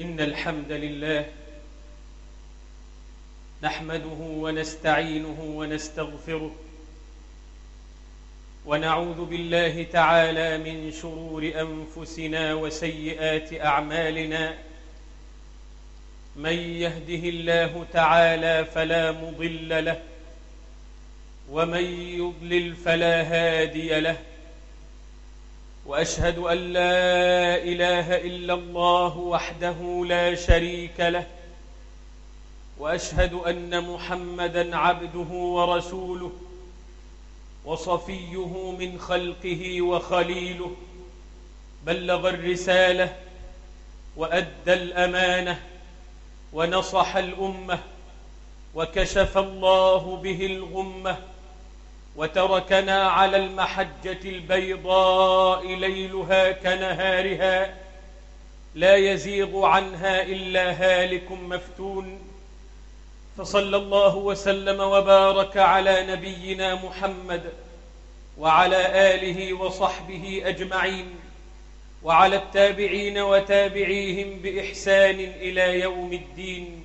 إن الحمد لله نحمده ونستعينه ونستغفره ونعوذ بالله تعالى من شرور أنفسنا وسيئات أعمالنا من يهده الله تعالى فلا مضل له ومن يضلل فلا هادي له وأشهد أن لا إله إلا الله وحده لا شريك له وأشهد أن محمدا عبده ورسوله وصفيه من خلقه وخليله بلغ الرسالة وأدى الأمانة ونصح الأمة وكشف الله به الغمة وتركنا على المحجة البيضاء ليلها كنهارها لا يزيغ عنها إلا هالك مفتون فصلى الله وسلم وبارك على نبينا محمد وعلى آله وصحبه أجمعين وعلى التابعين وتابعيهم بإحسان إلى يوم الدين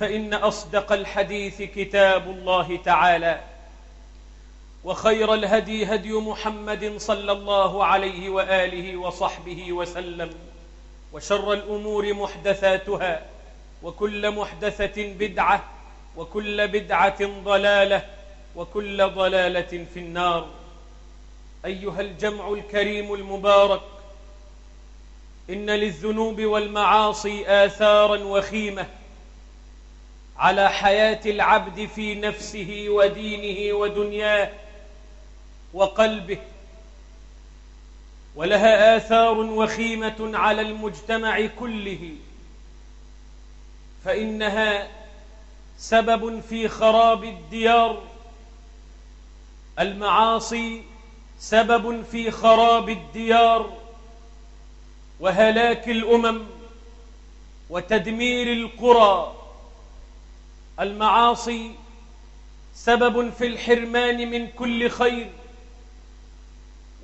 فإن أصدق الحديث كتاب الله تعالى وخير الهدي هدي محمد صلى الله عليه وآله وصحبه وسلم وشر الأمور محدثاتها وكل محدثة بدعة وكل بدعة ضلالة وكل ضلالة في النار. أيها الجمع الكريم المبارك إن للذنوب والمعاصي آثارا وخيمة على حياة العبد في نفسه ودينه ودنياه وقلبه. ولها آثار وخيمة على المجتمع كله. فإنها سبب في خراب الديار. المعاصي سبب في خراب الديار. وهلاك الأمم وتدمير القرى. المعاصي سبب في الحرمان من كل خير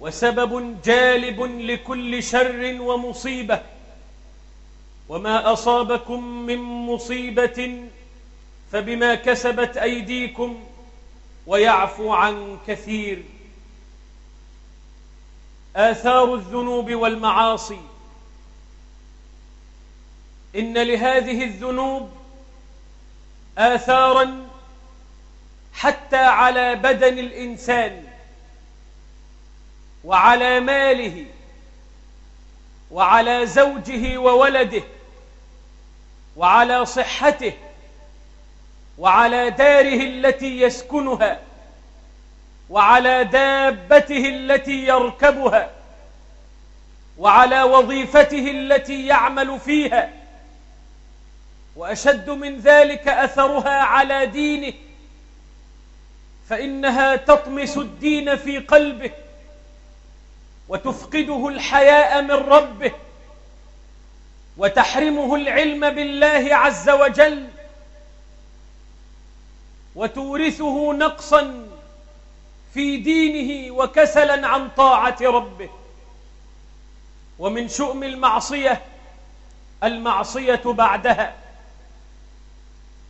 وسبب جالب لكل شر ومصيبة. وما أصابكم من مصيبة فبما كسبت أيديكم ويعفو عن كثير. آثار الذنوب والمعاصي. إن لهذه الذنوب آثارا حتى على بدن الإنسان وعلى ماله وعلى زوجه وولده وعلى صحته وعلى داره التي يسكنها وعلى دابته التي يركبها وعلى وظيفته التي يعمل فيها وأشد من ذلك أثرها على دينه فإنها تطمس الدين في قلبه وتفقده الحياء من ربه وتحرمه العلم بالله عز وجل وتورثه نقصا في دينه وكسلا عن طاعة ربه. ومن شؤم المعصية المعصية بعدها.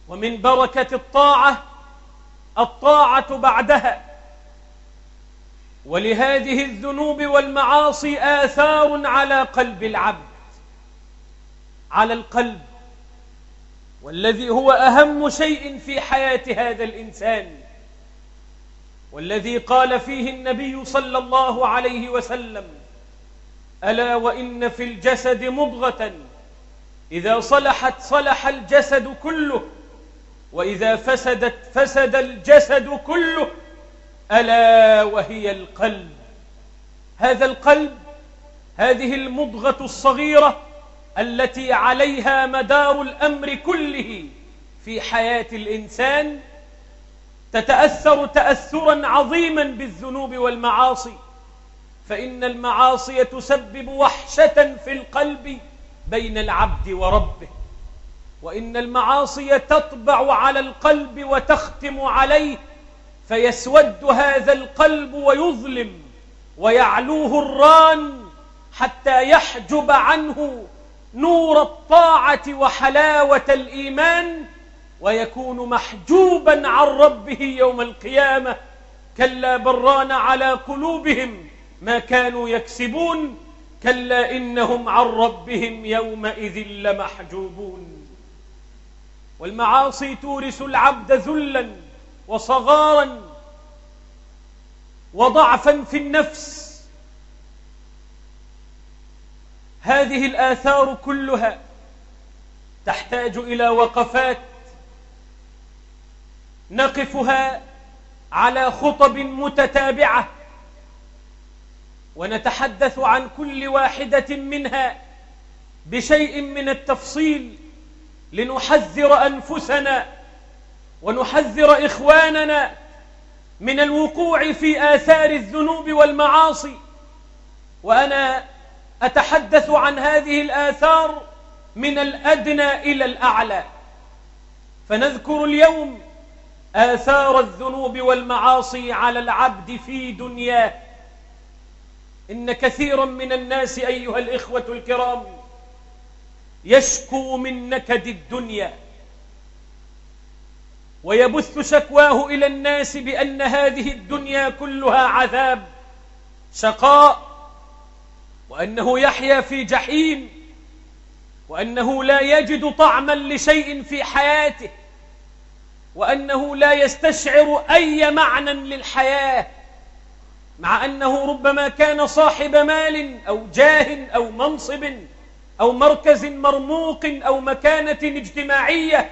ومن بركة الطاعة الطاعة بعدها. ولهذه الذنوب والمعاصي آثار على قلب العبد على القلب. والذي هو أهم شيء في حياة هذا الإنسان. والذي قال فيه النبي صلى الله عليه وسلم ألا وإن في الجسد مضغة إذا صلحت صلح الجسد كله وإذا فسدت فسد الجسد كله ألا وهي القلب. هذا القلب هذه المضغة الصغيرة التي عليها مدار الأمر كله في حياة الإنسان تتأثر تأثرا عظيما بالذنوب والمعاصي. فإن المعاصي تسبب وحشة في القلب بين العبد وربه. وإن المعاصي تطبع على القلب وتختم عليه فيسود هذا القلب ويظلم ويعلوه الران حتى يحجب عنه نور الطاعة وحلاوة الإيمان ويكون محجوبا عن ربه يوم القيامة كلا بران على قلوبهم ما كانوا يكسبون كلا إنهم عن ربهم يومئذ لمحجوبون. والمعاصي تورث العبد ذلا وصغارا وضعفا في النفس. هذه الآثار كلها تحتاج إلى وقفات نقفها على خطب متتابعة ونتحدث عن كل واحدة منها بشيء من التفصيل. لنحذر أنفسنا ونحذر إخواننا من الوقوع في آثار الذنوب والمعاصي. وأنا أتحدث عن هذه الآثار من الأدنى إلى الأعلى. فنذكر اليوم آثار الذنوب والمعاصي على العبد في دنياه. إن كثيرا من الناس أيها الإخوة الكرام يشكو من نكد الدنيا ويبث شكواه إلى الناس بأن هذه الدنيا كلها عذاب شقاء وأنه يحيا في جحيم وأنه لا يجد طعما لشيء في حياته وأنه لا يستشعر أي معنى للحياة مع أنه ربما كان صاحب مال أو جاه أو منصب أو مركز مرموق أو مكانة اجتماعية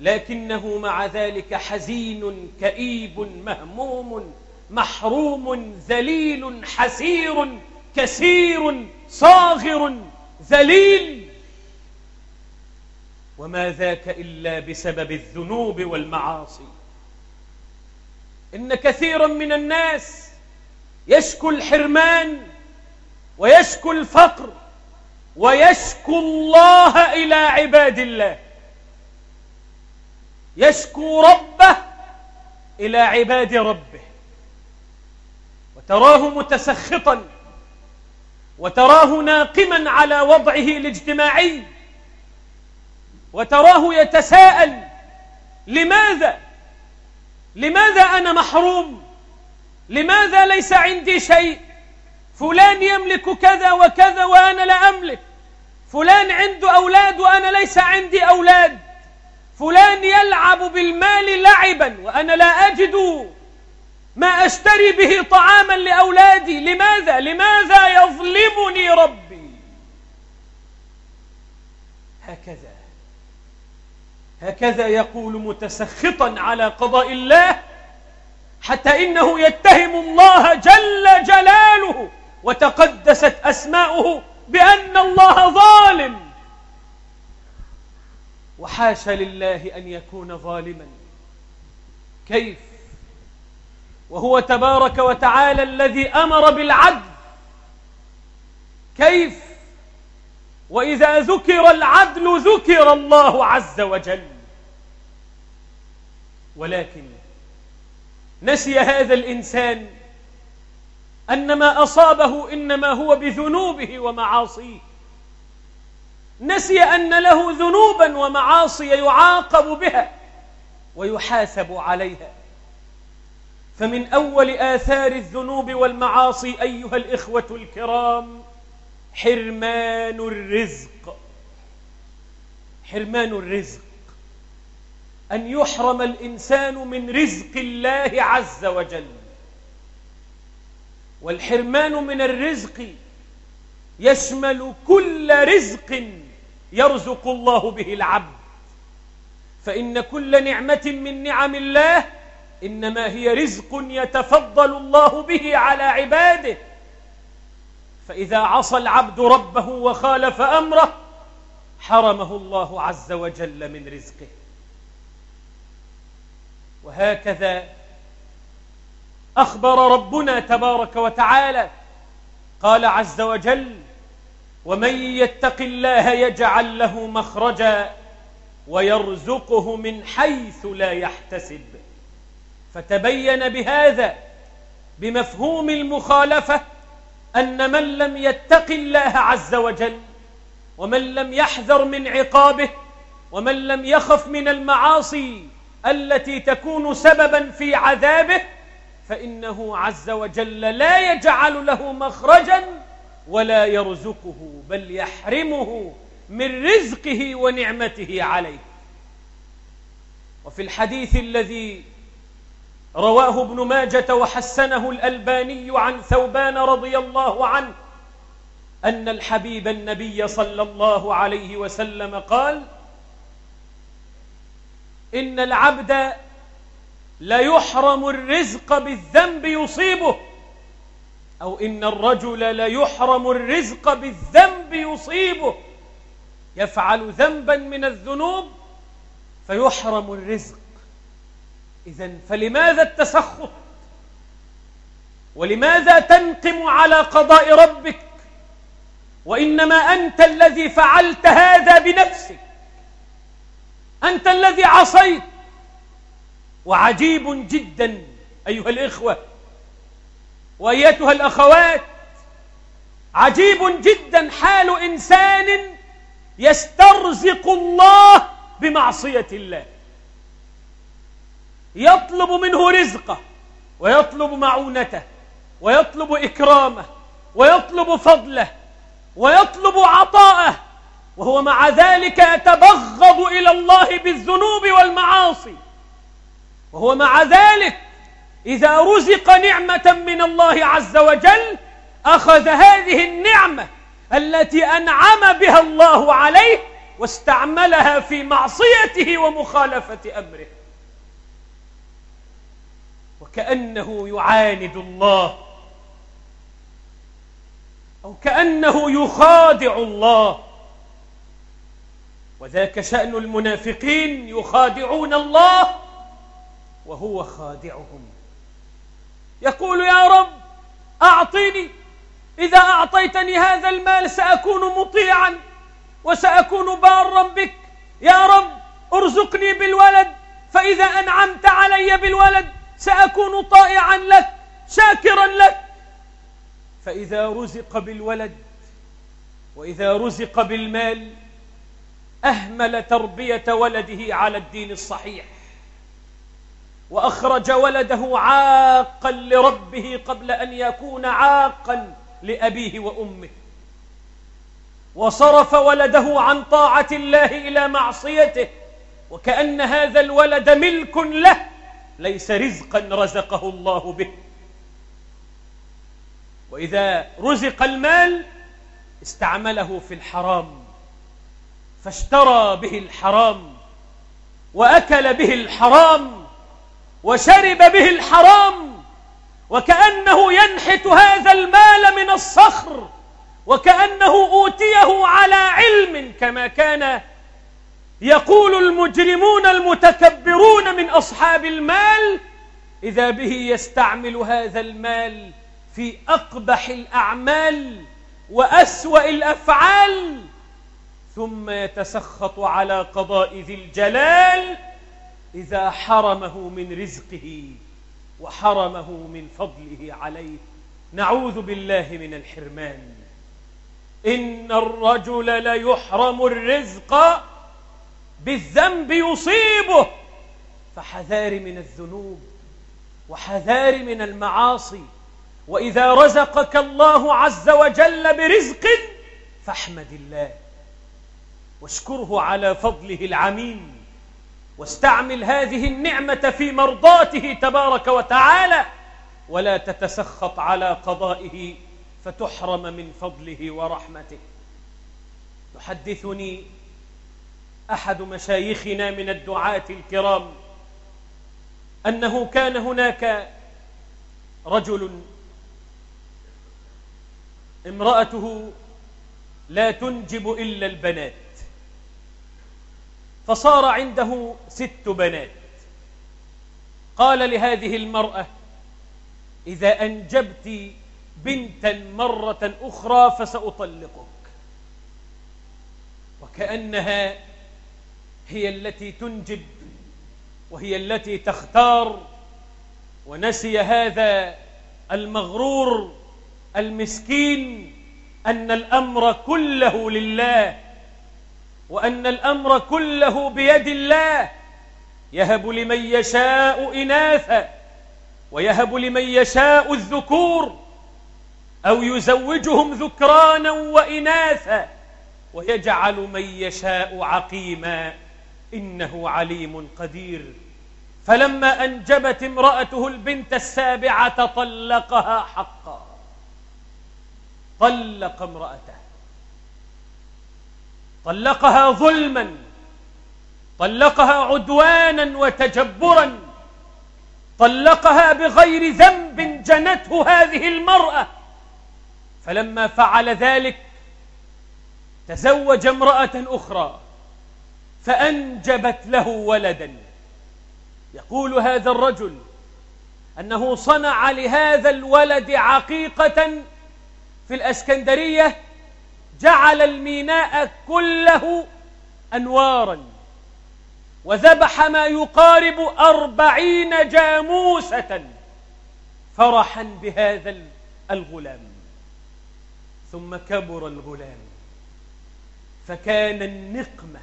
لكنه مع ذلك حزين كئيب مهموم محروم ذليل حسير كثير صاغر ذليل. وما ذاك إلا بسبب الذنوب والمعاصي. إن كثيرا من الناس يشكو الحرمان ويشكو الفقر ويشكو الله إلى عباد الله. يشكو ربه إلى عباد ربه. وتراه متسخطا. وتراه ناقما على وضعه الاجتماعي. وتراه يتساءل لماذا؟ لماذا أنا محروم؟ لماذا ليس عندي شيء؟ فلان يملك كذا وكذا وأنا لا أملك. فلان عنده أولاد وأنا ليس عندي أولاد فلان يلعب بالمال لعبا وأنا لا أجد ما أشتري به طعاما لأولادي لماذا؟ لماذا يظلمني ربي؟ هكذا هكذا يقول متسخطا على قضاء الله حتى إنه يتهم الله جل جلاله وتقدست أسماؤه بأن الله ظالم. وحاش لله أن يكون ظالما. كيف؟ وهو تبارك وتعالى الذي أمر بالعدل. كيف؟ وإذا ذكر العدل ذكر الله عز وجل. ولكن نسي هذا الإنسان أن ما أصابه إنما هو بذنوبه ومعاصيه. نسي أن له ذنوبا ومعاصي يعاقب بها ويحاسب عليها. فمن أول آثار الذنوب والمعاصي أيها الإخوة الكرام حرمان الرزق. حرمان الرزق. أن يحرم الإنسان من رزق الله عز وجل. والحرمان من الرزق. يشمل كل رزق يرزق الله به العبد. فإن كل نعمة من نعم الله إنما هي رزق يتفضل الله به على عباده. فإذا عصى العبد ربه وخالف أمره حرمه الله عز وجل من رزقه. وهكذا أخبر ربنا تبارك وتعالى. قال عز وجل ومن يتق الله يجعل له مخرجا ويرزقه من حيث لا يحتسب. فتبين بهذا بمفهوم المخالفة أن من لم يتق الله عز وجل ومن لم يحذر من عقابه ومن لم يخف من المعاصي التي تكون سببا في عذابه فإنه عز وجل لا يجعل له مخرجا ولا يرزقه بل يحرمه من رزقه ونعمته عليه. وفي الحديث الذي رواه ابن ماجة وحسنه الألباني عن ثوبان رضي الله عنه أن الحبيب النبي صلى الله عليه وسلم قال إن العبد ليحرم الرزق بالذنب يصيبه. أو إن الرجل ليحرم الرزق بالذنب يصيبه. يفعل ذنبا من الذنوب فيحرم الرزق. إذا فلماذا التسخط؟ ولماذا تنقم على قضاء ربك؟ وإنما أنت الذي فعلت هذا بنفسك. أنت الذي عصيت. وعجيب جدا أيها الإخوة وأيتها الأخوات عجيب جدا حال إنسان يسترزق الله بمعصية الله. يطلب منه رزقه ويطلب معونته ويطلب إكرامه ويطلب فضله ويطلب عطاءه. وهو مع ذلك يتبغض إلى الله بالذنوب والمعاصي. وهو مع ذلك إذا رزق نعمة من الله عز وجل أخذ هذه النعمة التي أنعم بها الله عليه واستعملها في معصيته ومخالفة أمره. وكأنه يعاند الله أو كأنه يخادع الله. وذاك شأن المنافقين يخادعون الله وهو خادعهم. يقول يا رب أعطيني إذا أعطيتني هذا المال سأكون مطيعا وسأكون بارا بك. يا رب ارزقني بالولد فإذا أنعمت علي بالولد سأكون طائعا لك شاكرا لك. فإذا رزق بالولد وإذا رزق بالمال أهمل تربية ولده على الدين الصحيح. وأخرج ولده عاقا لربه قبل أن يكون عاقا لأبيه وأمه. وصرف ولده عن طاعة الله إلى معصيته وكأن هذا الولد ملك له ليس رزقا رزقه الله به. وإذا رزق المال استعمله في الحرام فاشترى به الحرام وأكل به الحرام وشرب به الحرام وكأنه ينحت هذا المال من الصخر وكأنه أوتيه على علم كما كان يقول المجرمون المتكبرون من أصحاب المال إذا به يستعمل هذا المال في أقبح الأعمال وأسوأ الأفعال ثم يتسخط على قضاء ذي الجلال إذا حرمه من رزقه وحرمه من فضله عليه. نعوذ بالله من الحرمان. إن الرجل ليحرم الرزق بالذنب يصيبه. فحذار من الذنوب وحذار من المعاصي. وإذا رزقك الله عز وجل برزق فاحمد الله. واشكره على فضله العميم. واستعمل هذه النعمة في مرضاته تبارك وتعالى ولا تتسخط على قضائه فتحرم من فضله ورحمته. يحدثني أحد مشايخنا من الدعاة الكرام أنه كان هناك رجل امرأته لا تنجب إلا البنات. فصار عنده ست بنات. قال لهذه المرأة إذا أنجبت بنتا مرة أخرى فسأطلقك. وكأنها هي التي تنجب وهي التي تختار ونسي هذا المغرور المسكين أن الأمر كله لله. وأن الأمر كله بيد الله. يهب لمن يشاء إناثا ويهب لمن يشاء الذكور أو يزوجهم ذكرانا وإناثا ويجعل من يشاء عقيما. إنه عليم قدير. فلما أنجبت امرأته البنت السابعة طلقها حقا. طلق امرأته. طلقها ظلما طلقها عدوانا وتجبرا طلقها بغير ذنب جنته هذه المرأة. فلما فعل ذلك تزوج امرأة أخرى فأنجبت له ولدا. يقول هذا الرجل أنه صنع لهذا الولد عقيقة في الأسكندرية جعل الميناء كله أنوارا وذبح ما يقارب أربعين جاموسة فرحا بهذا الغلام. ثم كبر الغلام. فكان النقمة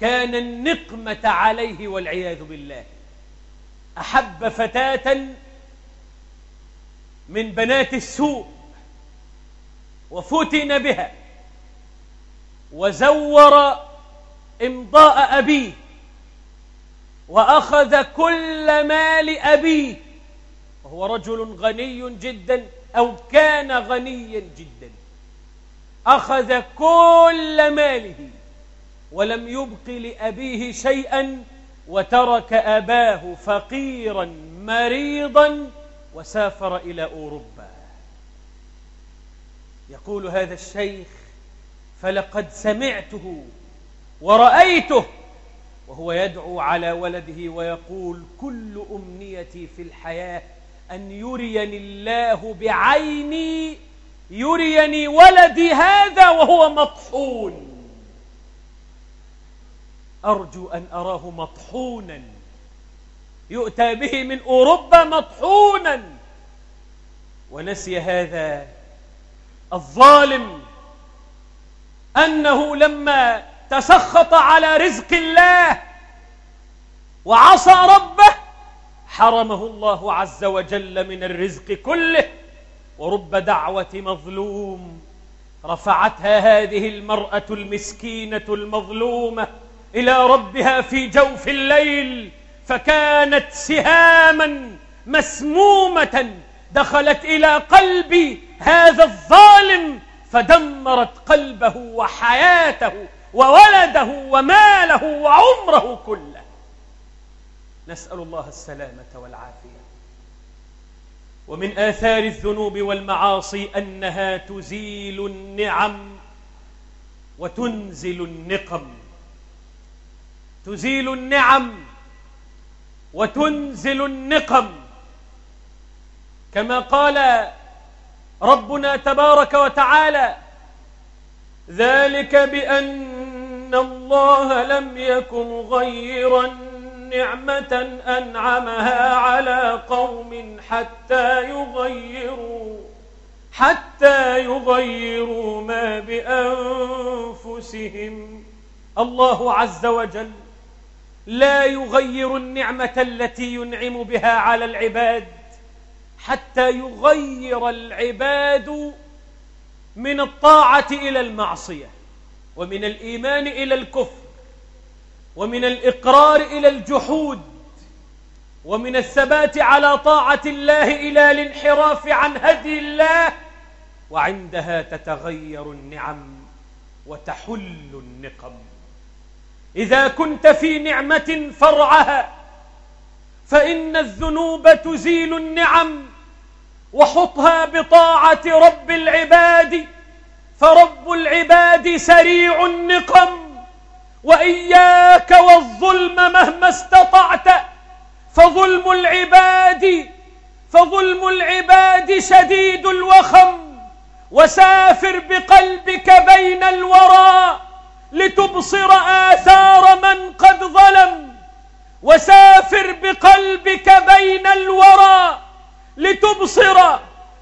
كان النقمة عليه والعياذ بالله. أحب فتاة من بنات السوء. وفتن بها. وزور إمضاء أبيه. وأخذ كل مال أبيه. وهو رجل غني جدا أو كان غنيا جدا. أخذ كل ماله. ولم يبق لأبيه شيئا. وترك أباه فقيرا مريضا. وسافر إلى أوروبا. يقول هذا الشيخ فلقد سمعته ورأيته وهو يدعو على ولده ويقول كل أمنيتي في الحياة أن يريني الله بعيني يريني ولدي هذا وهو مطحون. أرجو أن أراه مطحونا يؤتى به من أوروبا مطحونا. ونسي هذا الظالم أنه لما تسخط على رزق الله وعصى ربه حرمه الله عز وجل من الرزق كله ورب دعوة مظلوم. رفعتها هذه المرأة المسكينة المظلومة إلى ربها في جوف الليل فكانت سهاما مسمومة دخلت إلى قلب هذا الظالم فدمرت قلبه وحياته وولده وماله وعمره كله. نسأل الله السلامة والعافية. ومن آثار الذنوب والمعاصي أنها تزيل النعم وتنزل النقم. تزيل النعم وتنزل النقم. كما قال ربنا تبارك وتعالى. ذلك بأن الله لم يكن غيرا نعمة أنعمها على قوم حتى يغيروا حتى يغيروا ما بأنفسهم. الله عز وجل لا يغير النعمة التي ينعم بها على العباد. حتى يغير العباد من الطاعة إلى المعصية ومن الإيمان إلى الكفر ومن الإقرار إلى الجحود ومن الثبات على طاعة الله إلى الانحراف عن هدي الله وعندها تتغير النعم وتحل النقم. إذا كنت في نعمة فرعها فإن الذنوب تزيل النعم. وحطها بطاعة رب العباد فرب العباد سريع النقم. وإياك والظلم مهما استطعت فظلم العباد فظلم العباد شديد الوخم. وسافر بقلبك بين الورى لتبصر آثار من قد ظلم. وسافر بقلبك بين الورى لتبصر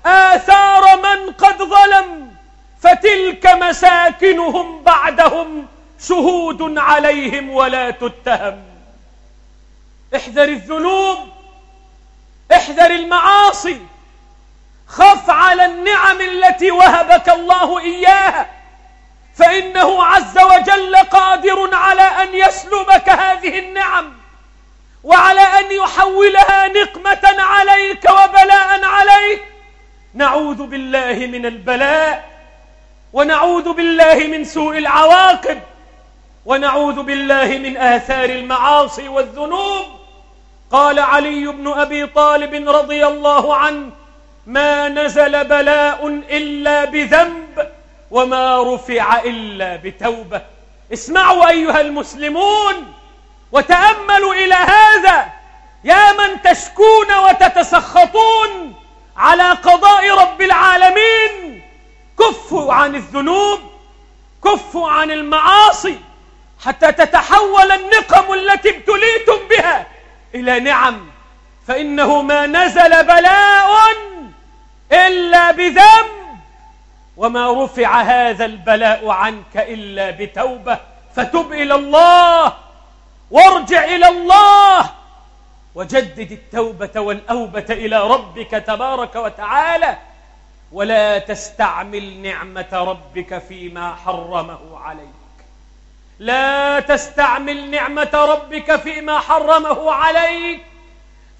آثار من قد ظلم فتلك مساكنهم بعدهم شهود عليهم ولا تتهم. احذر الذنوب احذر المعاصي خف على النعم التي وهبك الله إياها فإنه عز وجل قادر على أن يسلبك هذه النعم. وعلى أن يحولها نقمة عليك وبلاء عليك. نعوذ بالله من البلاء ونعوذ بالله من سوء العواقب ونعوذ بالله من آثار المعاصي والذنوب. قال علي بن أبي طالب رضي الله عنه ما نزل بلاء إلا بذنب وما رفع إلا بتوبة. اسمعوا أيها المسلمون وتأملوا إلى هذا يا من تشكون وتتسخطون على قضاء رب العالمين. كفوا عن الذنوب كفوا عن المعاصي حتى تتحول النقم التي ابتليتم بها إلى نعم. فإنه ما نزل بلاء إلا بذنب. وما رفع هذا البلاء عنك إلا بتوبة. فتب إلى الله. وارجع إلى الله وجدد التوبة والأوبة إلى ربك تبارك وتعالى ولا تستعمل نعمة ربك فيما حرمه عليك. لا تستعمل نعمة ربك فيما حرمه عليك.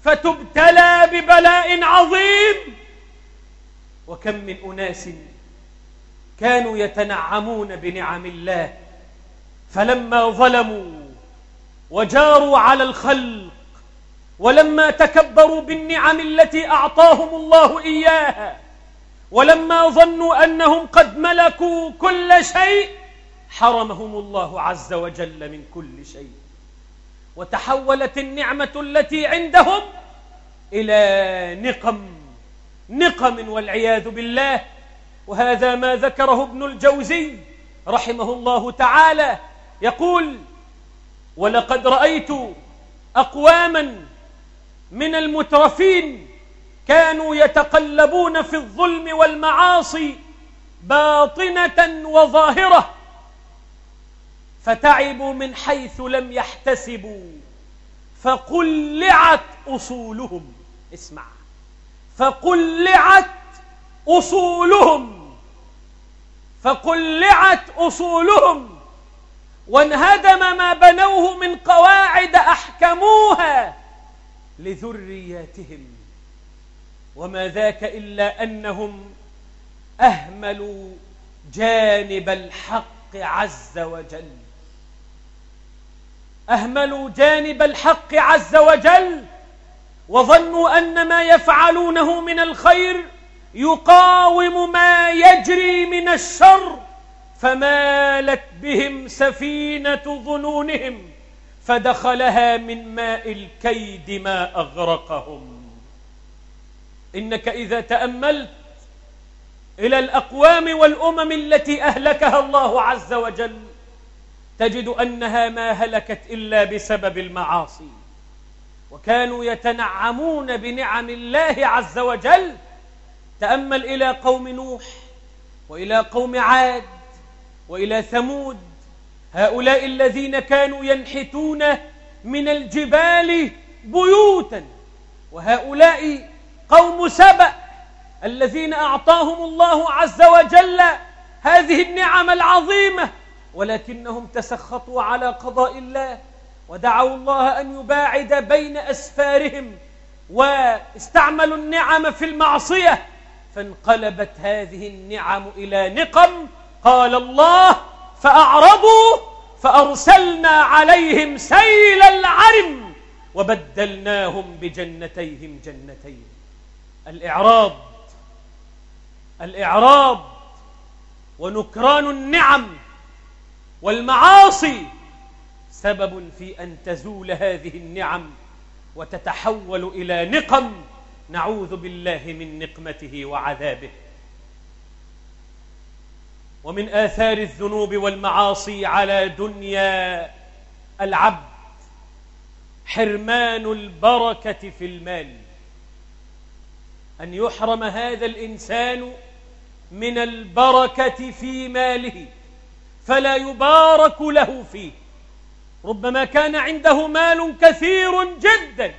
فتبتلى ببلاء عظيم. وكم من أناس كانوا يتنعمون بنعم الله فلما ظلموا وجاروا على الخلق ولما تكبروا بالنعم التي أعطاهم الله إياها ولما ظنوا أنهم قد ملكوا كل شيء حرمهم الله عز وجل من كل شيء وتحولت النعمة التي عندهم إلى نقم نقم والعياذ بالله. وهذا ما ذكره ابن الجوزي رحمه الله تعالى. يقول ولقد رأيت أقواما من المترفين كانوا يتقلبون في الظلم والمعاصي باطنة وظاهرة فتعبوا من حيث لم يحتسبوا فقلعت أصولهم. اسمع. فقلعت أصولهم. فقلعت أصولهم. وانهدم ما بنوه من قواعد أحكموها لذرياتهم. وما ذاك إلا أنهم أهملوا جانب الحق عز وجل. أهملوا جانب الحق عز وجل وظنوا أن ما يفعلونه من الخير يقاوم ما يجري من الشر. فمالت بهم سفينة ظنونهم فدخلها من ماء الكيد ما أغرقهم. إنك إذا تأملت إلى الأقوام والأمم التي أهلكها الله عز وجل تجد أنها ما هلكت إلا بسبب المعاصي. وكانوا يتنعمون بنعم الله عز وجل. تأمل إلى قوم نوح وإلى قوم عاد وإلى ثمود. هؤلاء الذين كانوا ينحتون من الجبال بيوتا. وهؤلاء قوم سبأ الذين أعطاهم الله عز وجل هذه النعم العظيمة ولكنهم تسخطوا على قضاء الله ودعوا الله أن يباعد بين أسفارهم واستعملوا النعم في المعصية. فانقلبت هذه النعم إلى نقم قال الله فأعرضوا فأرسلنا عليهم سيل العرم وبدلناهم بجنتيهم جنتين. الإعراض الإعراض ونكران النعم والمعاصي سبب في أن تزول هذه النعم وتتحول إلى نقم. نعوذ بالله من نقمته وعذابه. ومن آثار الذنوب والمعاصي على دنيا العبد حرمان البركة في المال. أن يحرم هذا الإنسان من البركة في ماله فلا يبارك له فيه. ربما كان عنده مال كثير جدا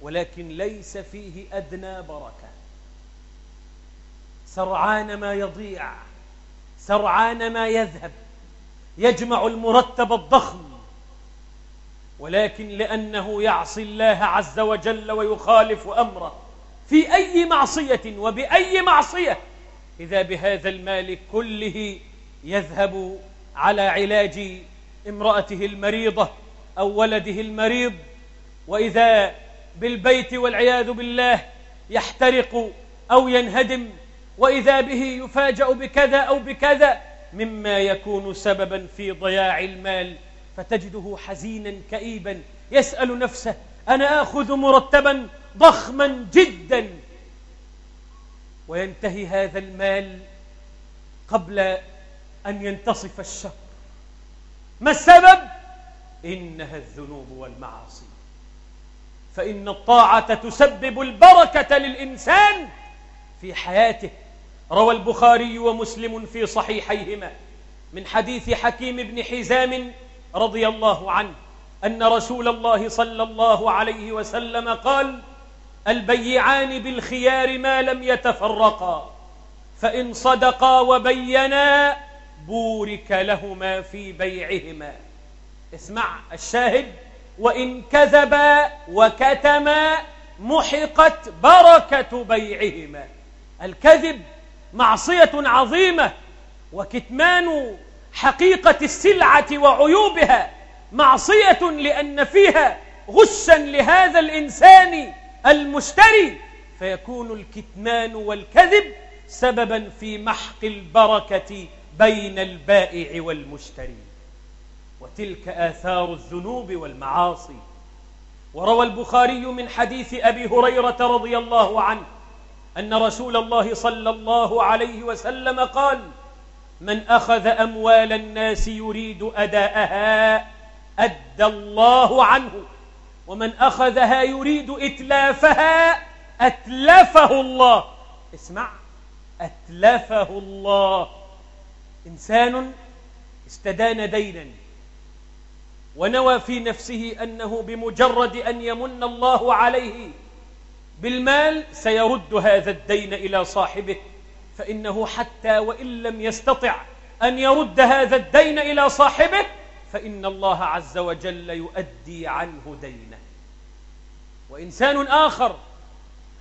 ولكن ليس فيه أدنى بركة. سرعان ما يضيع. سرعان ما يذهب يجمع المرتب الضخم ولكن لأنه يعصي الله عز وجل ويخالف أمره في أي معصية وبأي معصية إذا بهذا المال كله يذهب على علاج امرأته المريضة أو ولده المريض وإذا بالبيت والعياذ بالله يحترق أو ينهدم وإذا به يفاجأ بكذا أو بكذا مما يكون سببا في ضياع المال فتجده حزينا كئيبا يسأل نفسه أنا آخذ مرتبا ضخما جدا؟ وينتهي هذا المال قبل أن ينتصف الشهر ما السبب؟ إنها الذنوب والمعاصي. فإن الطاعة تسبب البركة للإنسان في حياته. روى البخاري ومسلم في صحيحيهما من حديث حكيم بن حزام رضي الله عنه أن رسول الله صلى الله عليه وسلم قال البيعان بالخيار ما لم يتفرقا فإن صدقا وبينا بورك لهما في بيعهما. اسمع الشاهد وإن كذبا وكتما محقت بركة بيعهما. الكذب معصية عظيمة وكتمان حقيقة السلعة وعيوبها معصية لأن فيها غشا لهذا الإنسان المشتري فيكون الكتمان والكذب سببا في محق البركة بين البائع والمشتري. وتلك آثار الذنوب والمعاصي. وروى البخاري من حديث أبي هريرة رضي الله عنه أن رسول الله صلى الله عليه وسلم قال من أخذ أموال الناس يريد أداءها أدى الله عنه. ومن أخذها يريد إتلافها أتلفه الله. اسمع أتلفه الله. إنسان استدان دينا ونوى في نفسه أنه بمجرد أن يمن الله عليه بالمال سيرد هذا الدين إلى صاحبه فإنه حتى وإن لم يستطع أن يرد هذا الدين إلى صاحبه فإن الله عز وجل يؤدي عنه دينه. وإنسان آخر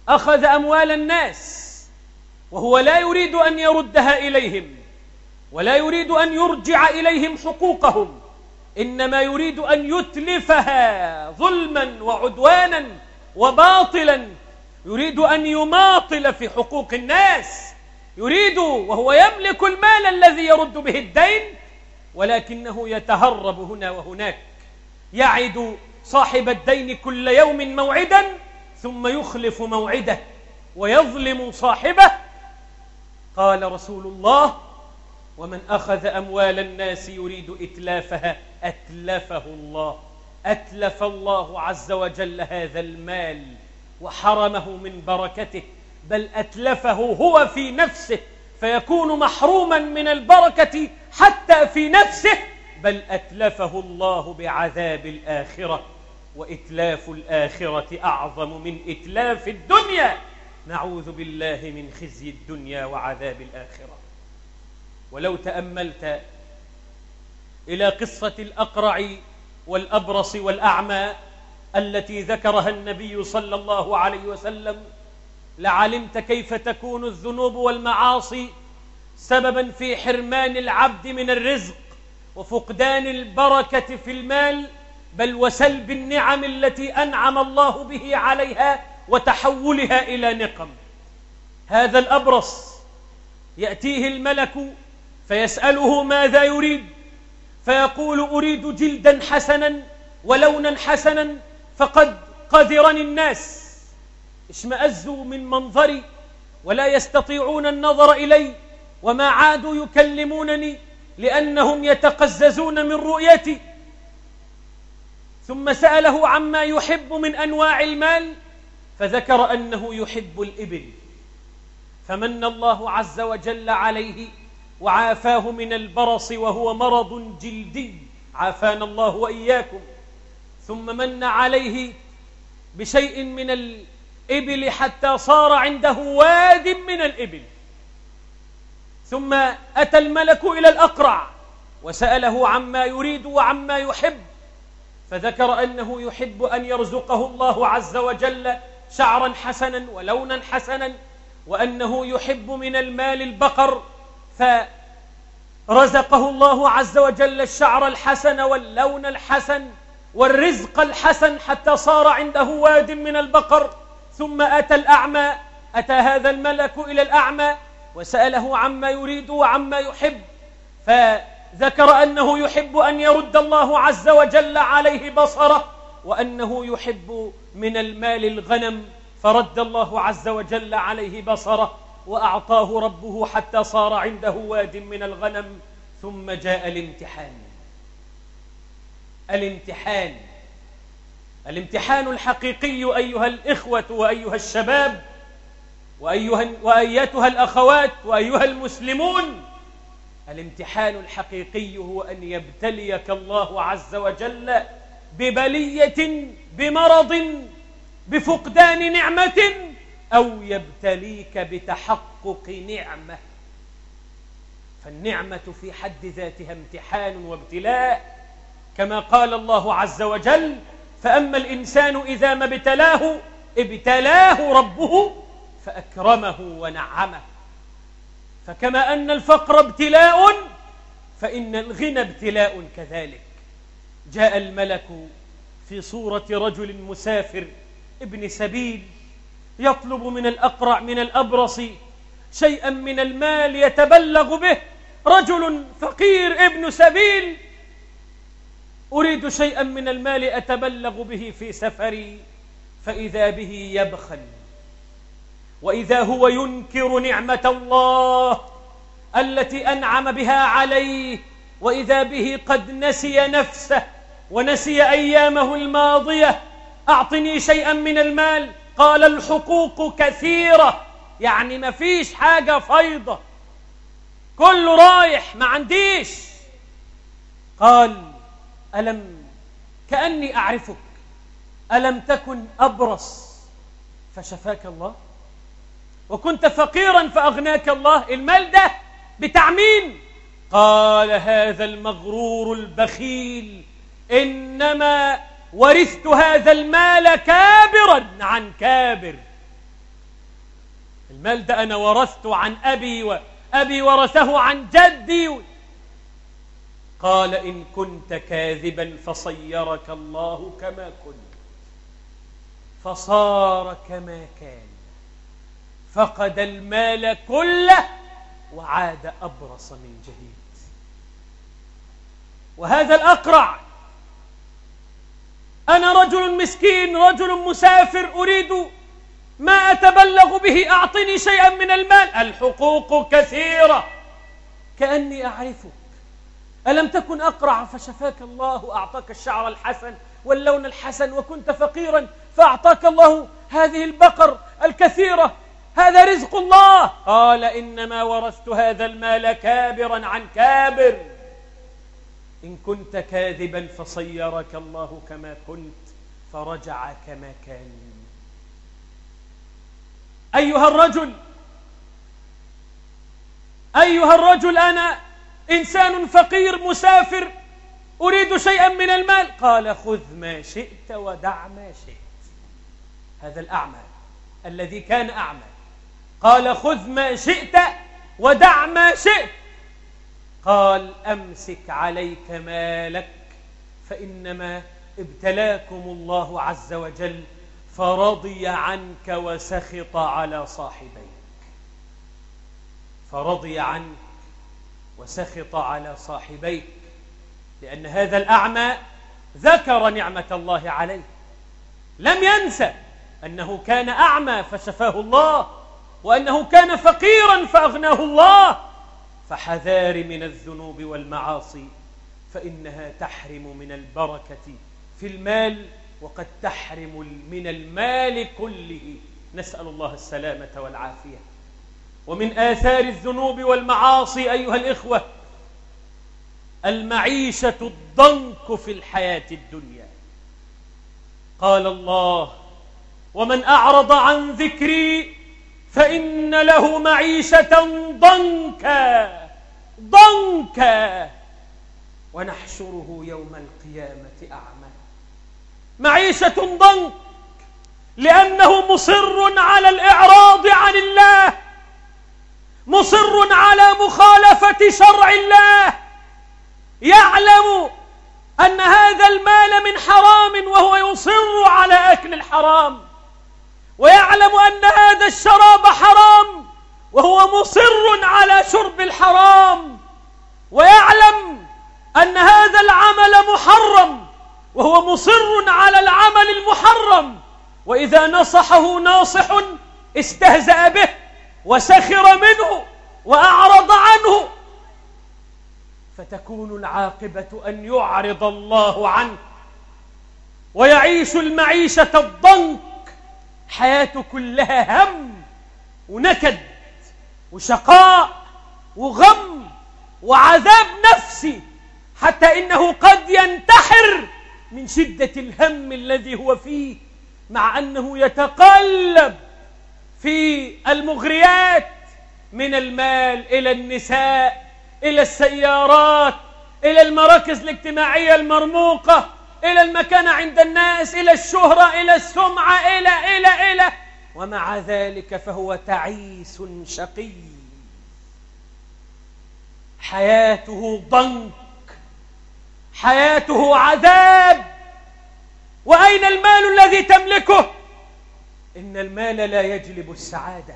أخذ أموال الناس وهو لا يريد أن يردها إليهم ولا يريد أن يرجع إليهم حقوقهم إنما يريد أن يتلفها ظلما وعدوانا وباطلا يريد أن يماطل في حقوق الناس. يريد وهو يملك المال الذي يرد به الدين ولكنه يتهرب هنا وهناك. يعد صاحب الدين كل يوم موعدا ثم يخلف موعده ويظلم صاحبه. قال رسول الله ومن أخذ أموال الناس يريد إتلافها. أتلفه الله. أتلف الله عز وجل هذا المال. وحرمه من بركته بل أتلفه هو في نفسه فيكون محروما من البركة حتى في نفسه بل أتلفه الله بعذاب الآخرة. وإتلاف الآخرة أعظم من إتلاف الدنيا. نعوذ بالله من خزي الدنيا وعذاب الآخرة. ولو تأملت إلى قصة الأقرع والأبرص والأعمى التي ذكرها النبي صلى الله عليه وسلم لعلمت كيف تكون الذنوب والمعاصي سببا في حرمان العبد من الرزق وفقدان البركة في المال بل وسلب النعم التي أنعم الله به عليها وتحولها إلى نقم. هذا الأبرص يأتيه الملك فيسأله ماذا يريد؟ فيقول أريد جلدا حسنا ولونا حسنا فقد قذرني الناس. اشمأزوا من منظري ولا يستطيعون النظر إلي وما عادوا يكلمونني لأنهم يتقززون من رؤيتي. ثم سأله عما يحب من أنواع المال فذكر أنه يحب الإبل. فمن الله عز وجل عليه وعافاه من البرص وهو مرض جلدي. عافانا الله وإياكم. ثم من عليه بشيء من الإبل حتى صار عنده واد من الإبل. ثم أتى الملك إلى الأقرع وسأله عما يريد وعما يحب فذكر أنه يحب أن يرزقه الله عز وجل شعرا حسنا ولونا حسنا وأنه يحب من المال البقر فرزقه الله عز وجل الشعر الحسن واللون الحسن والرزق الحسن حتى صار عنده واد من البقر ثم أتى الأعمى أتى هذا الملك إلى الأعمى وسأله عما يريد وعما يحب فذكر أنه يحب أن يرد الله عز وجل عليه بصره وأنه يحب من المال الغنم فرد الله عز وجل عليه بصره وأعطاه ربه حتى صار عنده واد من الغنم ثم جاء الامتحان. الامتحان. الامتحان الحقيقي أيها الإخوة وأيها الشباب وأيها وأيتها الأخوات وأيها المسلمون الامتحان الحقيقي هو أن يبتليك الله عز وجل ببلية بمرض بفقدان نعمة أو يبتليك بتحقق نعمة. فالنعمة في حد ذاتها امتحان وابتلاء كما قال الله عز وجل فأما الإنسان إذا ما ابتلاه ابتلاه ربه فأكرمه ونعمه. فكما أن الفقر ابتلاء فإن الغنى ابتلاء كذلك. جاء الملك في صورة رجل مسافر ابن سبيل يطلب من الأقرع من الأبرص شيئا من المال يتبلغ به. رجل فقير ابن سبيل أريد شيئا من المال أتبلغ به في سفري فإذا به يبخل. وإذا هو ينكر نعمة الله التي أنعم بها عليه وإذا به قد نسي نفسه ونسي أيامه الماضية. أعطني شيئا من المال. قال الحقوق كثيرة يعني ما فيش حاجة فيضة كله رايح ما عنديش. قال ألم كأني أعرفك ألم تكن أبرص فشفاك الله. وكنت فقيرا فأغناك الله. المال ده بتاع مين قال هذا المغرور البخيل إنما ورثت هذا المال كابرا عن كابر. المال ده أنا ورثته عن أبي وأبي ورثه عن جدي. قال إن كنت كاذبا فصيرك الله كما كنت. فصار كما كان. فقد المال كله وعاد أبرص من جديد وهذا الأقرع. أنا رجل مسكين رجل مسافر أريد ما أتبلغ به أعطني شيئا من المال. الحقوق كثيرة. كأني أعرفك. ألم تكن أقرع فشفاك الله أعطاك الشعر الحسن واللون الحسن وكنت فقيرا فأعطاك الله هذه البقر الكثيرة. هذا رزق الله. قال إنما ورثت هذا المال كابرا عن كابر. إن كنت كاذبا فصيرك الله كما كنت فرجع كما كان. أيها الرجل أيها الرجل أنا إنسان فقير مسافر أريد شيئا من المال. قال خذ ما شئت ودع ما شئت. هذا الأعمى الذي كان أعمى قال خذ ما شئت ودع ما شئت. قال أمسك عليك مالك فإنما ابتلاكم الله عز وجل فرضي عنك وسخط على صاحبيك. فرضي عنك وسخط على صاحبيك لأن هذا الأعمى ذكر نعمة الله عليه. لم ينسى أنه كان أعمى فشفاه الله وأنه كان فقيرا فأغناه الله. فحذار من الذنوب والمعاصي فإنها تحرم من البركة في المال وقد تحرم من المال كله. نسأل الله السلامة والعافية. ومن آثار الذنوب والمعاصي أيها الإخوة المعيشة الضنك في الحياة الدنيا. قال الله ومن أعرض عن ذكري فإن له معيشة ضنكا ضنكا. ونحشره يوم القيامة أعمى. معيشة ضنك لأنه مصر على الإعراض عن الله. مصر على مخالفة شرع الله. يعلم أن هذا المال من حرام وهو يصر على أكل الحرام. ويعلم أن هذا الشراب حرام وهو مصر على شرب الحرام. ويعلم أن هذا العمل محرم وهو مصر على العمل المحرم. وإذا نصحه ناصح استهزأ به. وسخر منه وأعرض عنه. فتكون العاقبة أن يعرض الله عنه. ويعيش المعيشة الضنك. حياته كلها هم ونكد وشقاء وغم وعذاب نفسي. حتى إنه قد ينتحر من شدة الهم الذي هو فيه مع أنه يتقلب في المغريات من المال إلى النساء إلى السيارات إلى المراكز الاجتماعية المرموقة إلى المكانة عند الناس إلى الشهرة إلى السمعة إلى إلى إلى. ومع ذلك فهو تعيس شقي. حياته ضنك حياته عذاب. وأين المال الذي تملكه؟ إن المال لا يجلب السعادة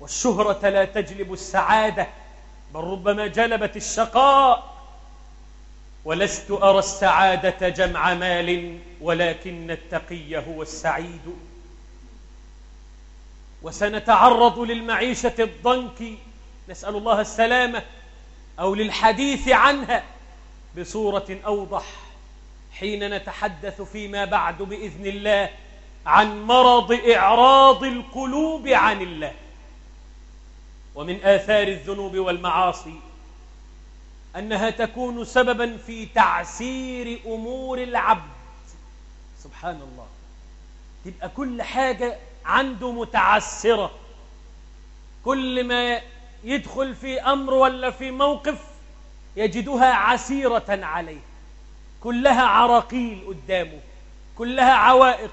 والشهرة لا تجلب السعادة بل ربما جلبت الشقاء. ولست أرى السعادة جمع مال ولكن التقي هو السعيد. وسنتعرض للمعيشة الضنك نسأل الله السلامة أو للحديث عنها بصورة أوضح حين نتحدث فيما بعد بإذن الله. عن مرض إعراض القلوب عن الله. ومن آثار الذنوب والمعاصي أنها تكون سببا في تعسير أمور العبد. سبحان الله. تبقى كل حاجة عنده متعسرة. كل ما يدخل في أمر ولا في موقف يجدها عسيرة عليه. كلها عراقيل قدامه. كلها عوائق.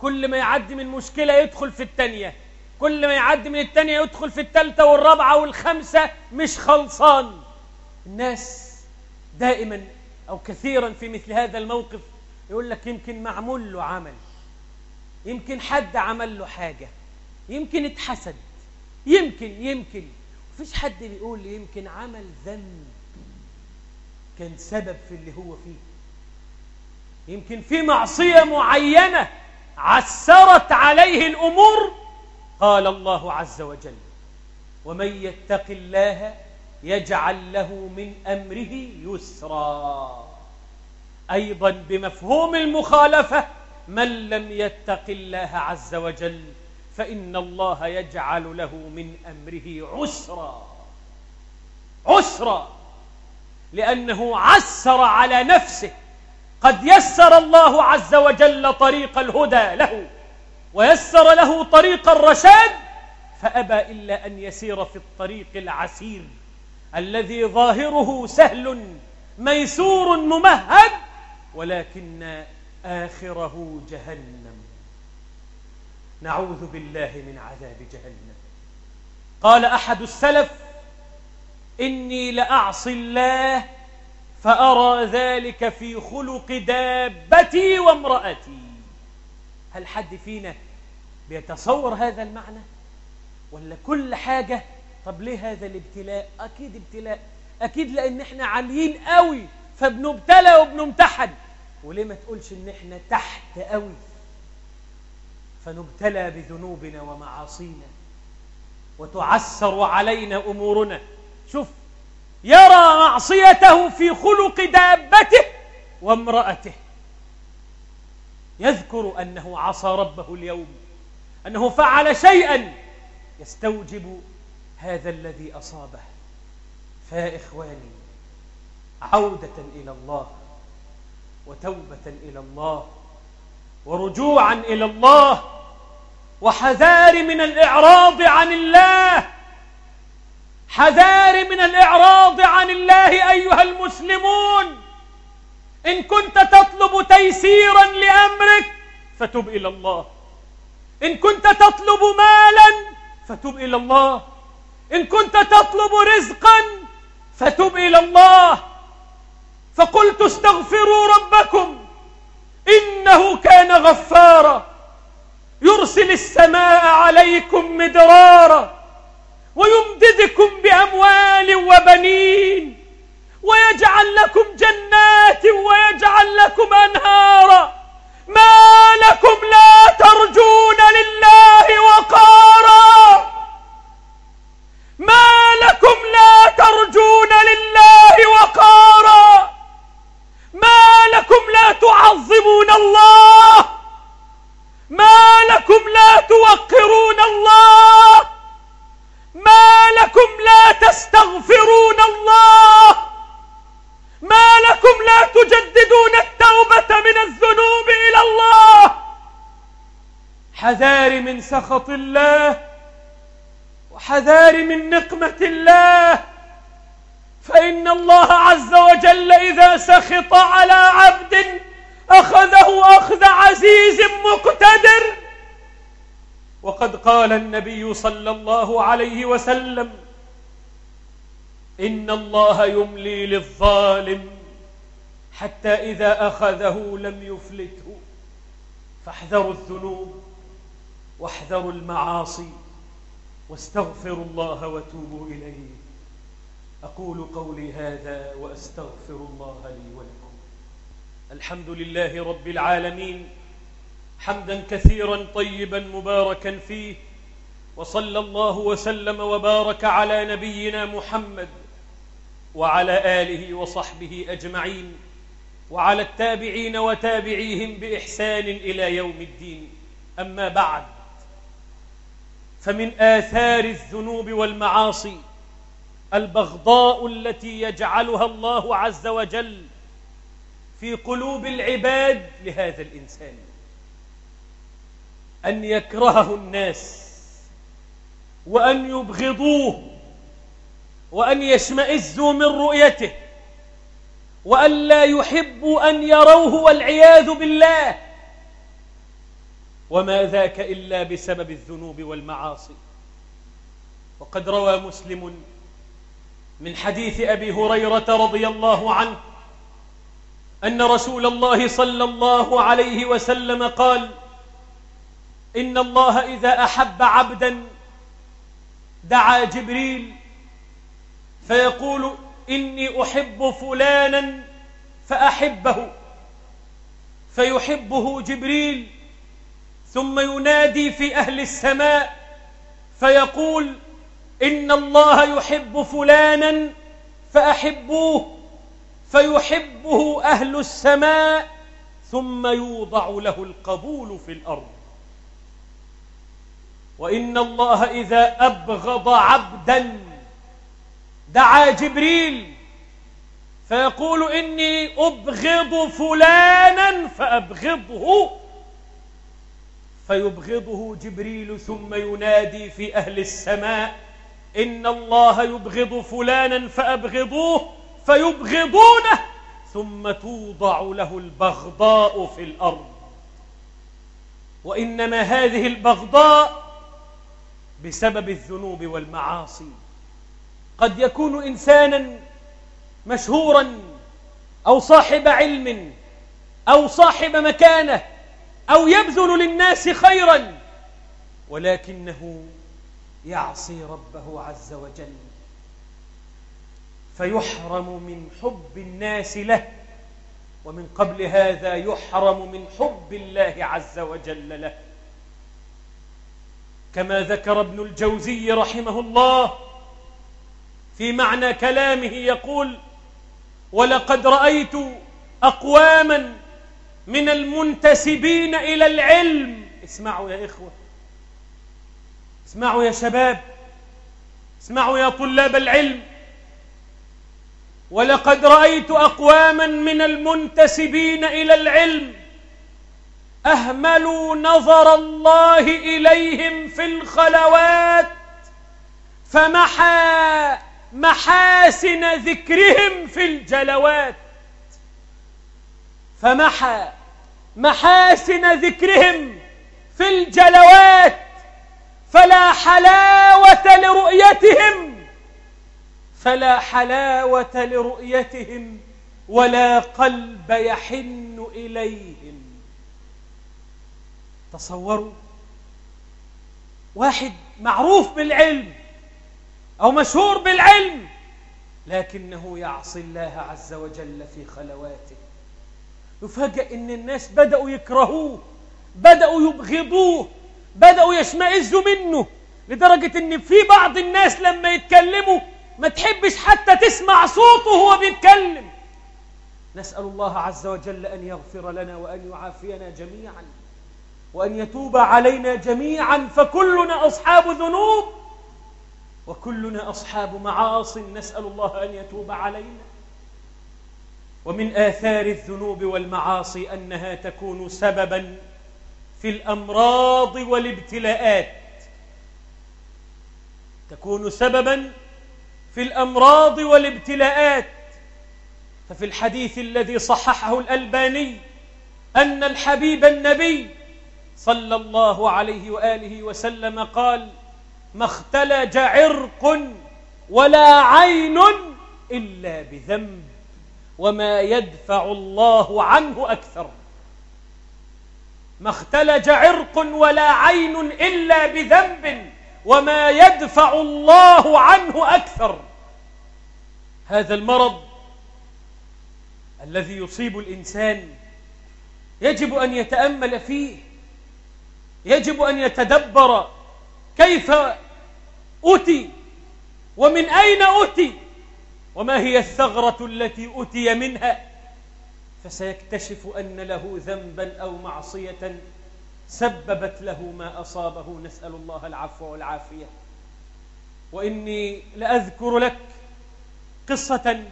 كل ما يعدي من مشكلة يدخل في التانية. كل ما يعدي من التانية يدخل في التالتة والرابعة والخمسة مش خلصان. الناس دائما أو كثيرا في مثل هذا الموقف يقول لك يمكن معمول له عمل. يمكن حد عمل له حاجة. يمكن اتحسد. يمكن يمكن. مفيش حد بيقول يمكن عمل ذنب كان سبب في اللي هو فيه. يمكن في معصية معينة عسرت عليه الأمور قال الله عز وجل ومن يتق الله يجعل له من أمره يسرا. أيضا بمفهوم المخالفة من لم يتق الله عز وجل فإن الله يجعل له من أمره عسرا. عسرا لأنه عسر على نفسه. قد يسر الله عز وجل طريق الهدى له ويسر له طريق الرشاد فأبى إلا أن يسير في الطريق العسير الذي ظاهره سهل ميسور ممهد ولكن آخره جهنم. نعوذ بالله من عذاب جهنم. قال أحد السلف إني لأعصي الله فأرى ذلك في خلق دابتي وامرأتي. هل حد فينا بيتصور هذا المعنى؟ ولا كل حاجة؟ طب ليه هذا الابتلاء؟ أكيد ابتلاء. أكيد لأن إحنا عاليين قوي فبنبتلى وبنمتحن وليه ما تقولش إن إحنا تحت قوي؟ فنبتلى بذنوبنا ومعاصينا وتعسر علينا أمورنا. شوف يرى معصيته في خلق دابته وامرأته. يذكر أنه عصى ربه اليوم أنه فعل شيئا يستوجب هذا الذي أصابه. فيا إخواني عودة إلى الله وتوبة إلى الله ورجوعا إلى الله وحذار من الإعراض عن الله حذار من الإعراض عن الله أيها المسلمون. إن كنت تطلب تيسيرا لأمرك فتب إلى الله. إن كنت تطلب مالا فتب إلى الله. إن كنت تطلب رزقا فتب إلى الله. فقلت استغفروا ربكم إنه كان غفارا. يرسل السماء عليكم مدرارا. ويمددكم بأموال وبنين ويجعل لكم جنات ويجعل لكم أنهارا ما لكم لا ترجون لله وقارا ما لكم لا ترجون لله وقارا ما لكم لا تعظمون الله ما لكم لا توقرون الله ما لكم لا تستغفرون الله. ما لكم لا تجددون التوبة من الذنوب إلى الله. حذار من سخط الله وحذار من نقمة الله. فإن الله عز وجل إذا سخط على عبد أخذه أخذ عزيز مقتدر. وقد قال النبي صلى الله عليه وسلم إن الله يملي للظالم حتى إذا أخذه لم يفلته. فاحذروا الذنوب واحذروا المعاصي واستغفروا الله وتوبوا إليه. أقول قولي هذا وأستغفر الله لي ولكم. الحمد لله رب العالمين. حمدا كثيرا طيبا مباركا فيه وصلى الله وسلم وبارك على نبينا محمد وعلى آله وصحبه أجمعين وعلى التابعين وتابعيهم بإحسان إلى يوم الدين. أما بعد فمن آثار الذنوب والمعاصي البغضاء التي يجعلها الله عز وجل في قلوب العباد لهذا الإنسان. أن يكرهه الناس وأن يبغضوه وأن يشمئزوا من رؤيته وأن لا يحبوا أن يروه والعياذ بالله. وما ذاك إلا بسبب الذنوب والمعاصي. وقد روى مسلم من حديث أبي هريرة رضي الله عنه أن رسول الله صلى الله عليه وسلم قال إن الله إذا أحب عبدا دعا جبريل فيقول إني أحب فلانا فأحبه فيحبه جبريل ثم ينادي في أهل السماء فيقول إن الله يحب فلانا فأحبوه فيحبه أهل السماء ثم يوضع له القبول في الأرض. وإن الله إذا أبغض عبدا. دعا جبريل فيقول إني أبغض فلانا فأبغضه. فيبغضه جبريل ثم ينادي في أهل السماء إن الله يبغض فلانا فأبغضوه فيبغضونه ثم توضع له البغضاء في الأرض. وإنما هذه البغضاء بسبب الذنوب والمعاصي. قد يكون إنسانا مشهورا أو صاحب علم أو صاحب مكانة أو يبذل للناس خيرا ولكنه يعصي ربه عز وجل فيحرم من حب الناس له ومن قبل هذا يحرم من حب الله عز وجل له. كما ذكر ابن الجوزي رحمه الله في معنى كلامه يقول ولقد رأيت أقواما من المنتسبين إلى العلم. اسمعوا يا إخوة. اسمعوا يا شباب. اسمعوا يا طلاب العلم. ولقد رأيت أقواما من المنتسبين إلى العلم أهملوا نظر الله إليهم في الخلوات فمحى محاسن ذكرهم في الجلوات فمحى محاسن ذكرهم في الجلوات فلا حلاوة لرؤيتهم فلا حلاوة لرؤيتهم ولا قلب يحن إليهم تصوروا. واحد معروف بالعلم أو مشهور بالعلم لكنه يعصي الله عز وجل في خلواته. يفاجأ إن الناس بدأوا يكرهوه بدأوا يبغضوه بدأوا يشمئزوا منه لدرجة إن في بعض الناس لما يتكلموا ما تحبش حتى تسمع صوته وهو بيتكلم. نسأل الله عز وجل أن يغفر لنا وأن يعافينا جميعا. وأن يتوب علينا جميعا فكلنا أصحاب ذنوب وكلنا أصحاب معاص. نسأل الله أن يتوب علينا. ومن آثار الذنوب والمعاصي أنها تكون سببا في الأمراض والابتلاءات. تكون سببا في الأمراض والابتلاءات. ففي الحديث الذي صححه الألباني أن الحبيب النبي صلى الله عليه وآله وسلم قال ما اختلج عرق ولا عين إلا بذنب وما يدفع الله عنه أكثر. ما اختلج عرق ولا عين إلا بذنب وما يدفع الله عنه أكثر. هذا المرض الذي يصيب الإنسان يجب أن يتأمل فيه يجب أن يتدبر كيف أتي ومن أين أتي وما هي الثغرة التي أتي منها فسيكتشف أن له ذنبا أو معصية سببت له ما أصابه. نسأل الله العفو والعافية. وإني لأذكر لك قصة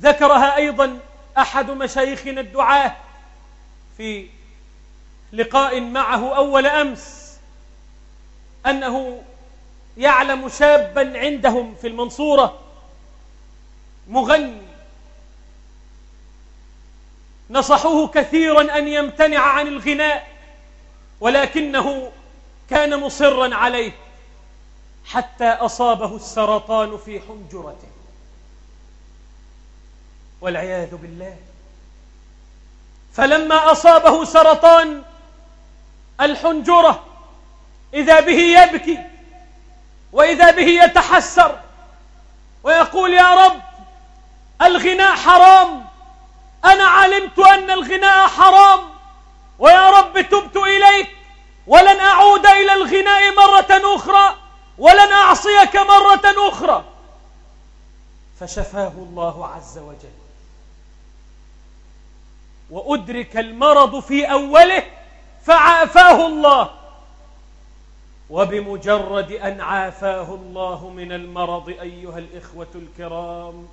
ذكرها أيضا أحد مشايخنا الدعاة في لقاء معه أول أمس أنه يعلم شابا عندهم في المنصورة مغني. نصحوه كثيرا أن يمتنع عن الغناء ولكنه كان مصرا عليه حتى أصابه السرطان في حنجرته. والعياذ بالله. فلما أصابه سرطان الحنجرة إذا به يبكي وإذا به يتحسر ويقول يا رب الغناء حرام أنا علمت أن الغناء حرام ويا رب تبت إليك ولن أعود إلى الغناء مرة أخرى ولن أعصيك مرة أخرى. فشفاه الله عز وجل. وأدرك المرض في أوله فعافاه الله. وبمجرد أن عافاه الله من المرض أيها الإخوة الكرام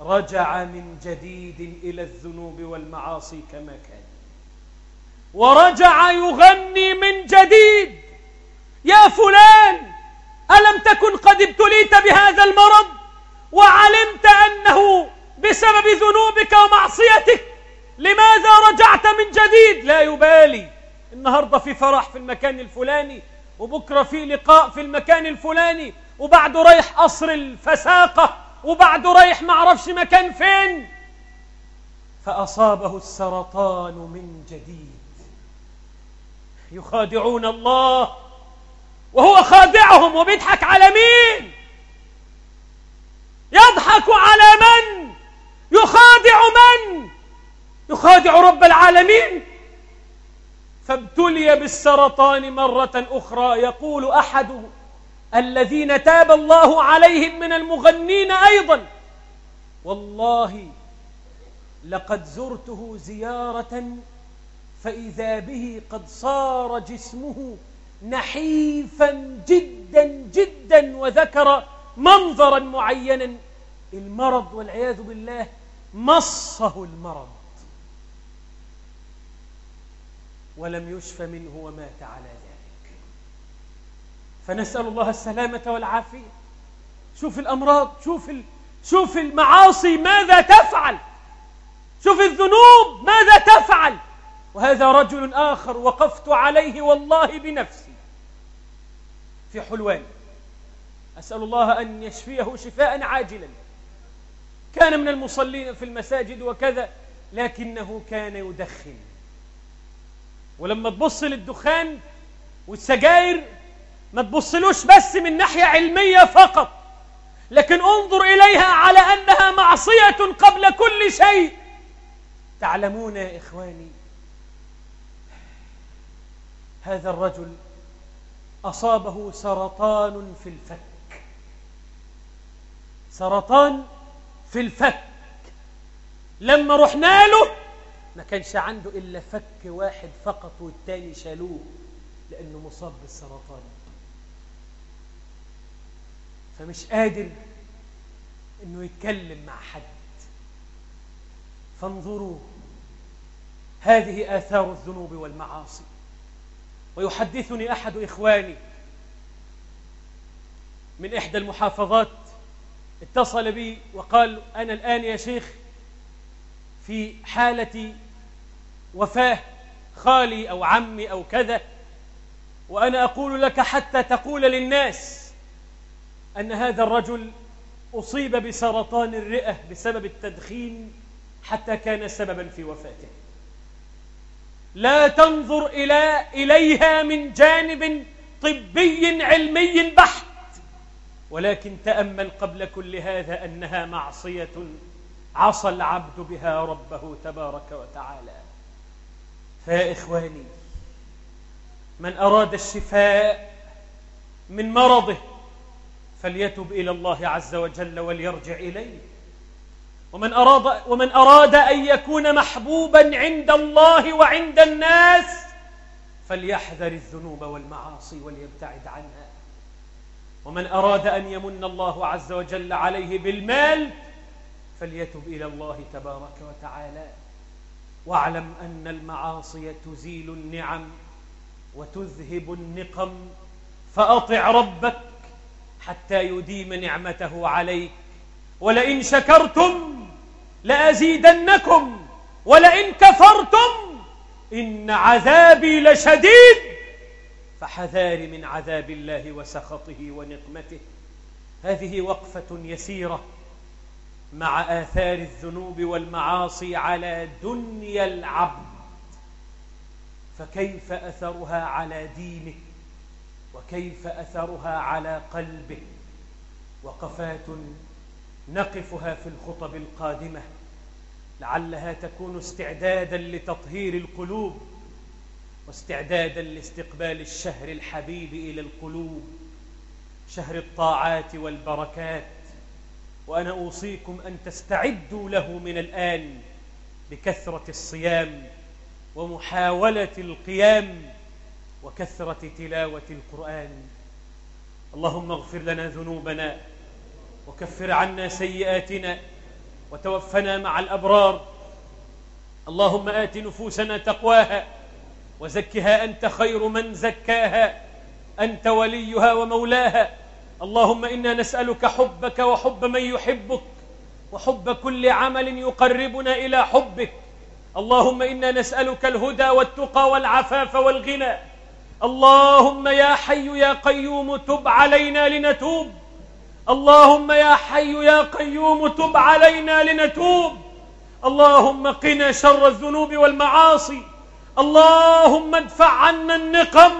رجع من جديد إلى الذنوب والمعاصي كما كان. ورجع يغني من جديد. يا فلان ألم تكن قد ابتليت بهذا المرض؟ وعلمت أنه بسبب ذنوبك ومعصيتك لماذا رجعت من جديد؟ لا يبالي. النهاردة في فرح في المكان الفلاني وبكرة في لقاء في المكان الفلاني وبعده رايح قصر الفساقة وبعده رايح معرفش مكان فين. فأصابه السرطان من جديد. يخادعون الله وهو خادعهم وبيضحك على مين؟ يضحك على من؟ يخادع من؟ يخادع رب العالمين؟ فابتلي بالسرطان مرة أخرى يقول أحد الذين تاب الله عليهم من المغنين أيضا والله لقد زرته زيارة فإذا به قد صار جسمه نحيفا جدا جدا وذكر منظرا معينا المرض والعياذ بالله مصه المرض. ولم يشف منه ومات على ذلك. فنسأل الله السلامة والعافية. شوف الأمراض شوف ال... شوف المعاصي ماذا تفعل. شوف الذنوب ماذا تفعل. وهذا رجل آخر وقفت عليه والله بنفسي. في حلوان. أسأل الله أن يشفيه شفاء عاجلا. كان من المصلين في المساجد وكذا لكنه كان يدخن. ولما تبص للدخان والسجاير ما تبصلوش بس من ناحية علمية فقط لكن انظر إليها على أنها معصية قبل كل شيء. تعلمون يا إخواني هذا الرجل أصابه سرطان في الفك. سرطان في الفك. لما رحنا له ما كانش عنده إلا فك واحد فقط والتاني شالوه لأنه مصاب بالسرطان. فمش قادر أنه يتكلم مع حد. فانظروا هذه آثار الذنوب والمعاصي. ويحدثني أحد إخواني من إحدى المحافظات اتصل بي وقال أنا الآن يا شيخ في حالة وفاه خالي أو عمي أو كذا. وأنا أقول لك حتى تقول للناس أن هذا الرجل أصيب بسرطان الرئة بسبب التدخين حتى كان سببا في وفاته. لا تنظر إلى إليها من جانب طبي علمي بحت. ولكن تأمل قبل كل هذا أنها معصية عصى العبد بها ربه تبارك وتعالى. فيا إخواني من أراد الشفاء من مرضه فليتب إلى الله عز وجل وليرجع إليه. ومن أراد, ومن أراد أن يكون محبوبا عند الله وعند الناس فليحذر الذنوب والمعاصي وليبتعد عنها. ومن أراد أن يمن الله عز وجل عليه بالمال فليتب إلى الله تبارك وتعالى. واعلم أن المعاصي تزيل النعم وتذهب النقم فأطع ربك حتى يديم نعمته عليك. ولئن شكرتم لأزيدنكم ولئن كفرتم إن عذابي لشديد. فحذار من عذاب الله وسخطه ونقمته. هذه وقفة يسيرة. مع آثار الذنوب والمعاصي على دنيا العبد. فكيف أثرها على دينه؟ وكيف أثرها على قلبه؟ وقفات نقفها في الخطب القادمة. لعلها تكون استعدادا لتطهير القلوب واستعدادا لاستقبال الشهر الحبيب إلى القلوب. شهر الطاعات والبركات. وأنا أوصيكم أن تستعدوا له من الآن بكثرة الصيام ومحاولة القيام وكثرة تلاوة القرآن. اللهم اغفر لنا ذنوبنا وكفر عنا سيئاتنا وتوفنا مع الأبرار. اللهم آت نفوسنا تقواها وزكها أنت خير من زكاها. أنت وليها ومولاها. اللهم إنا نسألك حبك وحب من يحبك وحب كل عمل يقربنا إلى حبك. اللهم إنا نسألك الهدى والتقى والعفاف والغنى. اللهم يا حي يا قيوم تب علينا لنتوب. اللهم يا حي يا قيوم تب علينا لنتوب. اللهم قنا شر الذنوب والمعاصي. اللهم ادفع عنا النقم.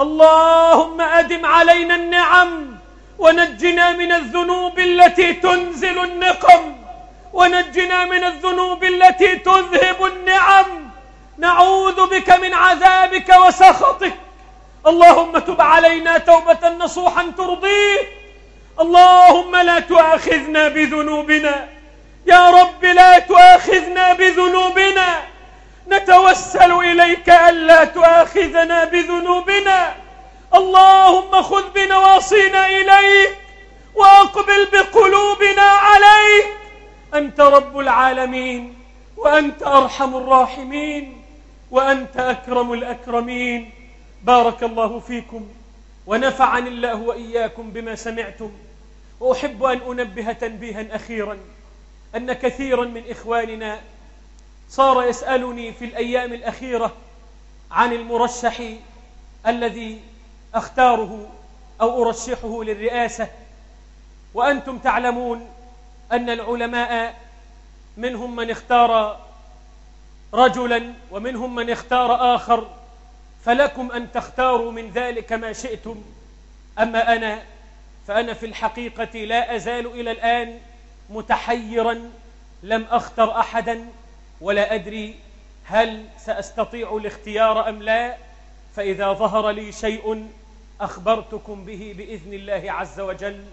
اللهم أدم علينا النعم. ونجنا من الذنوب التي تنزل النقم. ونجنا من الذنوب التي تذهب النعم. نعوذ بك من عذابك وسخطك. اللهم تب علينا توبة نصوحا ترضيك. اللهم لا تؤاخذنا بذنوبنا. يا رب لا تؤاخذنا بذنوبنا. نتوسل إليك ألا تؤاخذنا بذنوبنا. اللهم خذ بنواصينا إليك وأقبل بقلوبنا عليك. أنت رب العالمين وأنت أرحم الراحمين وأنت أكرم الأكرمين. بارك الله فيكم ونفعني الله وإياكم بما سمعتم. وأحب أن أنبه تنبيها أخيرا أن كثيرا من إخواننا صار يسألني في الأيام الأخيرة عن المرشح الذي أختاره أو أرشحه للرئاسة. وأنتم تعلمون أن العلماء منهم من اختار رجلا ومنهم من اختار آخر. فلكم أن تختاروا من ذلك ما شئتم. أما أنا فأنا في الحقيقة لا أزال إلى الآن متحيرا لم أختر أحدا ولا أدري هل سأستطيع الاختيار أم لا. فإذا ظهر لي شيء أخبرتكم به بإذن الله عز وجل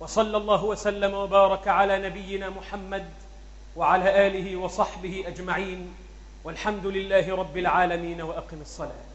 وصلى الله وسلم وبارك على نبينا محمد وعلى آله وصحبه أجمعين والحمد لله رب العالمين وأقم الصلاة.